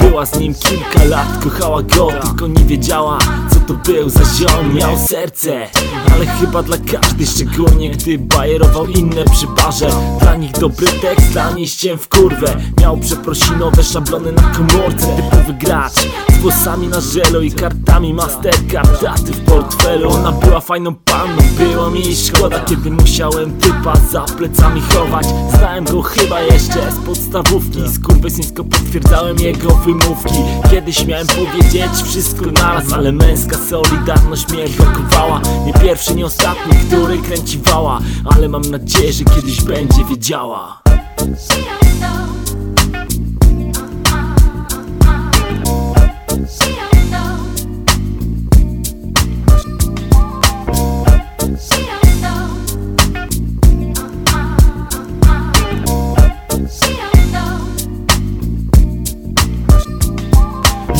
Była z nim kilka lat, kochała go, tylko nie wiedziała Co to był za ziom, miał serce Ale chyba dla każdej, szczególnie gdy bajerował inne przy barze. Dla nich dobry tekst, dla niej w kurwę. Miał przeprosinowe szablony na komórce Typowy gracz, włosami na żelo i kartami Mastercard. Daty w portfelu, ona była fajną panną. Było mi szkoda, kiedy musiałem typa za plecami chować. Znałem go chyba jeszcze z podstawówki. Skurwysyńsko potwierdzałem jego wymówki. Kiedyś miałem powiedzieć wszystko naraz Ale męska solidarność mnie blokowała Nie pierwszy, nie ostatni, który kręci wała Ale mam nadzieję, że kiedyś będzie wiedziała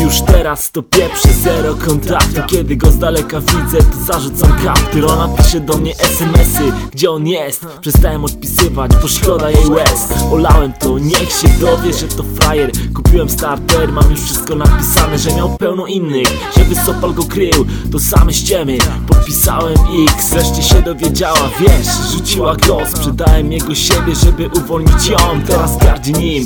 Już teraz to pieprzy zero kontaktu Kiedy go z daleka widzę to zarzucam kaptur. Ona pisze do mnie smsy Gdzie on jest? Przestałem odpisywać, bo szkoda jej łez. Olałem to, niech się dowie, że to frajer. Kupiłem starter, mam już wszystko napisane Że miał pełno innych, że Wysopal go krył To same ściemy, podpisałem X Wreszcie się dowiedziała, wiesz, rzuciła go Sprzedałem jego siebie, żeby uwolnić ją. Teraz gardzi nim,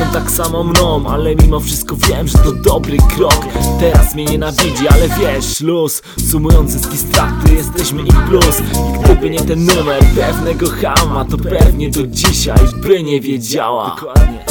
zresztą tak samo mną Ale mimo wszystko wiem, że to dobry krok. Teraz mnie nienawidzi, ale wiesz, luz Sumując zyski straty, jesteśmy i plus. I gdyby nie ten numer pewnego hama To pewnie do dzisiaj by nie wiedziała. Dokładnie